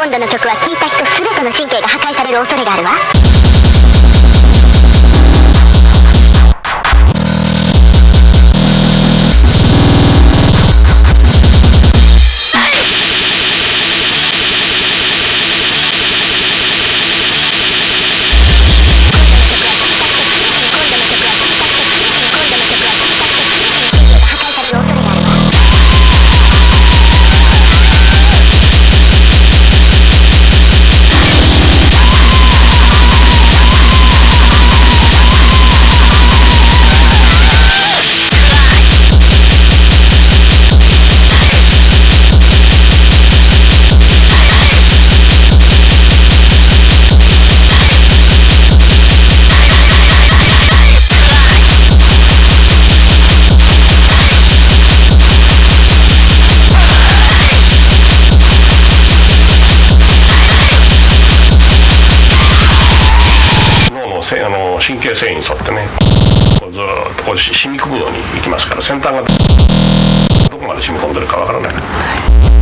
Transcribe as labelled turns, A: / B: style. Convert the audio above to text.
A: 今度の曲は聴いた人全ての神経が破壊される恐れがあるわ。
B: せあの神経繊維に沿ってねずっとこうし染み込むようにいきますから先端がどこまで染み込んでるかわからない。